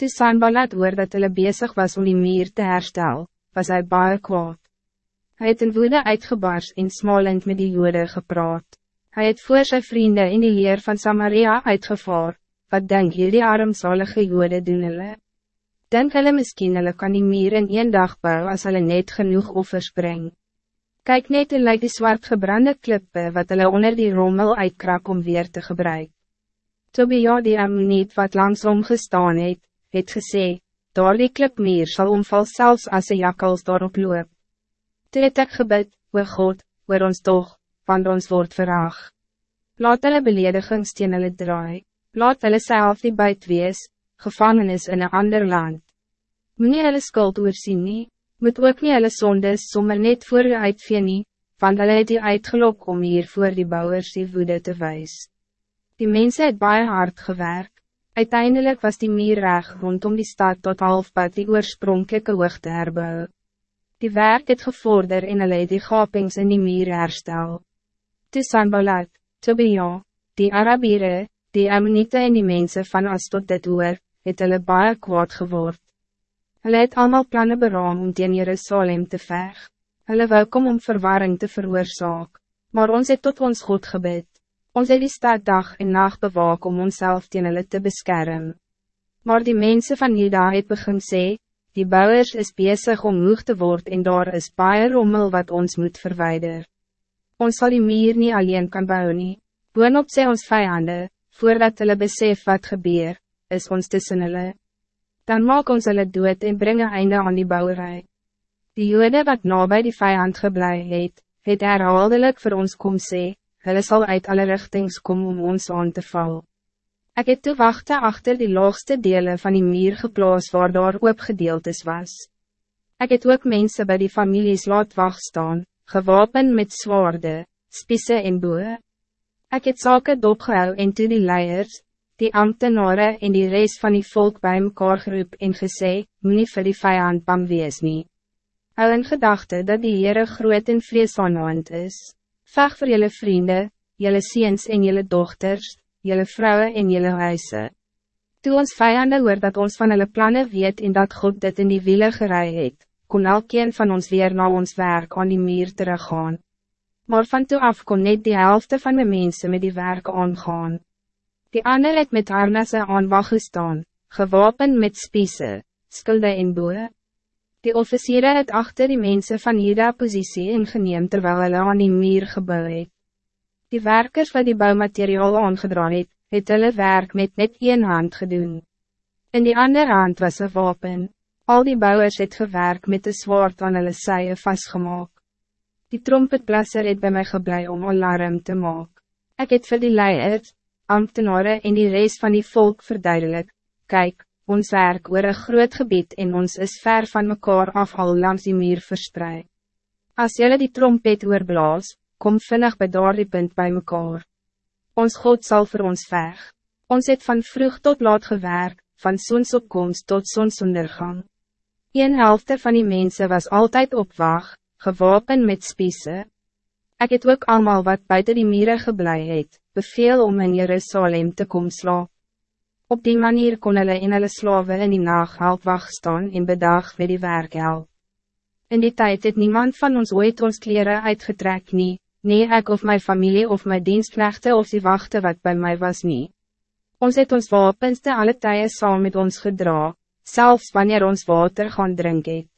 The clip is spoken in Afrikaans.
Toe Sanballat hoor dat hulle bezig was om die meer te herstel, was hij baie kwaad. Hij het in woede uitgebars en smalend met die jode gepraat. Hij het voor zijn vrienden in die leer van Samaria uitgevaar, wat denk je die armzalige jode doen hulle? Denk hulle miskien hulle kan die meer in een dag bou as hulle net genoeg offers bring. Kijk net hoe lyk die zwart gebrande klippe wat hulle onder die rommel uitkrak om weer te gebruiken. Tobia die Ammoniet wat langsom gestaan het, het gesê, daar die klipmeer sal omval zelfs als een jakkels daarop loop. Toe het ek gebid, o God, oor ons toch, want ons wordt verraag. Laat hulle beledigings teen hulle draai, laat hulle self die buit wees, gevangenis in een ander land. Moet nie hulle skuld oorsien nie, moet ook nie hulle sondes sommer net voor u uitvee nie, want hulle het die uitgelok om hier voor die bouwers die woede te wijs. Die mensen het baie hard gewerkt. Uiteindelijk was die meer reg rondom die stad tot halfpad die oorspronkelijke hoogte herbou. Die werk het gevorder en hulle het die gapings in die meer herstel. Toe Sanballat, Tobia, die Arabiere, die Ammonite en die mensen van as tot dit oor, het hulle baie kwaad geword. Hulle het allemaal plannen beraam om teen Jerusalem te veg. Hulle wou kom om verwarring te veroorzaak, maar ons het tot ons God gebed. Ons het die stad dag en nacht bewaak om onszelf teen hulle te beschermen. Maar die mensen van Juda het begin sê, die bouwers is bezig om moeg te worden en daar is baie rommel wat ons moet verwijder. Ons zal die meer niet alleen kan bouwen nie. Boonop sê ons vijanden, voordat hulle besef wat gebeur, is ons tussen hulle. Dan maak ons hulle dood en bring een einde aan die bouwerij. Die jode wat nabij die vijand geblei het, het herhaaldelijk voor ons kom sê, hulle sal uit alle richtings kom om ons aan te val. Ik het toe wachte achter die laagste delen van die muur geplaas waar daar oopgedeeltes was. Ik het ook mensen bij die families laat wacht staan, gewapen met zwaarden, spissen en boeien. Ik het zaken dopgehou en toe die leiers, die ambtenaren en die reis van die volk bij mekaar geroep en gesê, moet nie vir die vijand bang wees nie. Hou in gedachte dat die Heere groot en vrees is. Veg voor jullie vrienden, jullie ziens en jullie dochters, jullie vrouwen en jullie huizen. Toe ons vijanden hoor dat ons van hulle plannen weet en dat God dit in die wiele gerei het, kon elkeen van ons weer naar ons werk aan die meer teruggaan. Maar van toe af kon net die helft van de mensen met die werk aangaan. Die ander het met harnasse aan wacht gestaan, gewapen met spiese, skulde en boe. Die officieren het achter die mensen van Juda positie ingeneem terwijl hulle aan die muur gebouw het. Die werkers wat die bouwmateriaal aangedraan het, het hulle werk met net één hand gedoen. In die andere hand was een wapen. Al die bouwers het gewerk met de zwaard aan hulle saie vastgemaak. Die trompetblasser het bij mij geblei om alarm te maken. Ik het vir die leiers, ambtenaren en die reis van die volk verduidelik, kijk, ons werk oor een groot gebied en ons is ver van mekaar af al langs die muur verspreid. Als jullie die trompet oorblaas, kom vinnig by daar die punt by mekaar. Ons God zal voor ons veg. Ons het van vroeg tot laat gewerk, van zonsopkomst tot zonsondergang. Een helft van die mensen was altijd op wacht, gewapen met spiese. Ik het ook allemaal wat buiten die mieren geblei het, beveel om in Jerusalem te komen slaap. Op die manier kon hulle en hulle slawe in die nacht half wacht staan en bedag vir die werk help. In die tijd het niemand van ons ooit ons kleren uitgetrek nie, nee ek of mijn familie of mijn dienstknechte of die wachten wat bij mij was nie. Ons het ons wapens te alle tye saam met ons gedra, zelfs wanneer ons water gaan drinken.